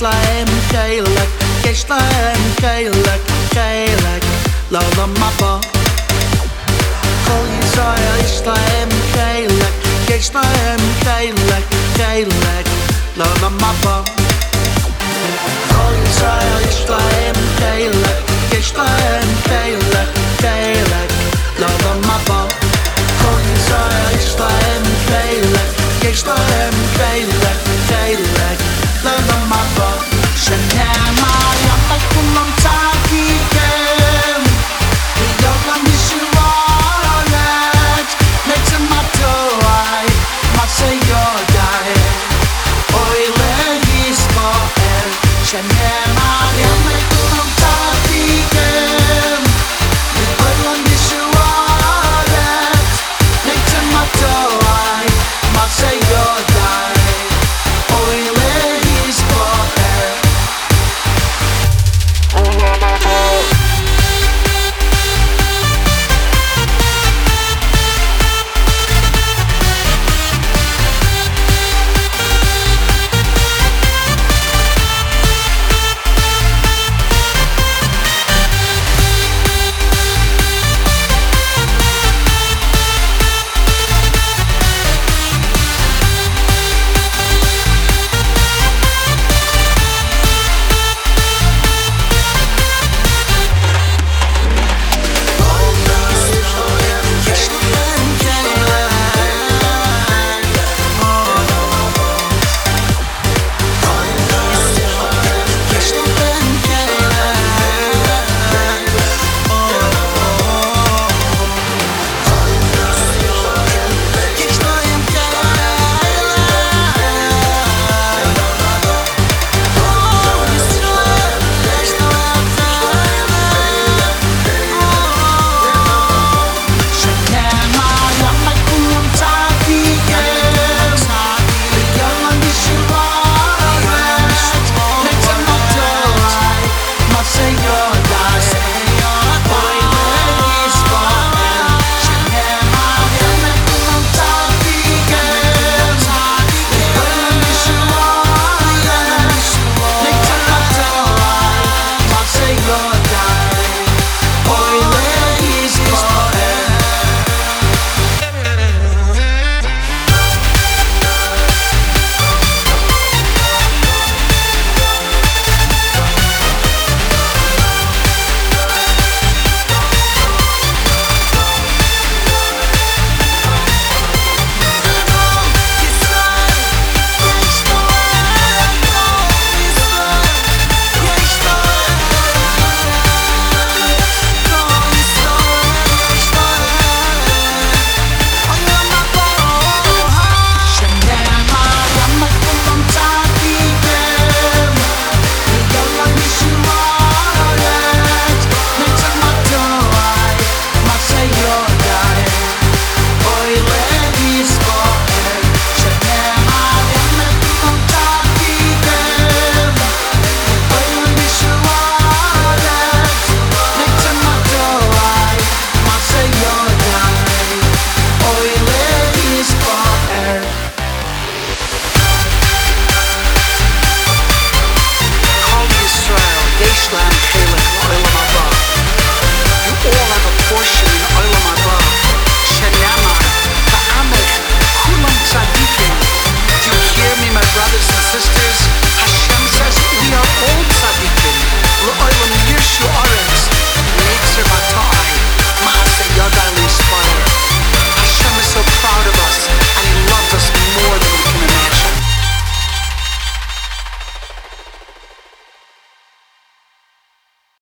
gençler şeyler Gençler şeyler şeyler La la ma ba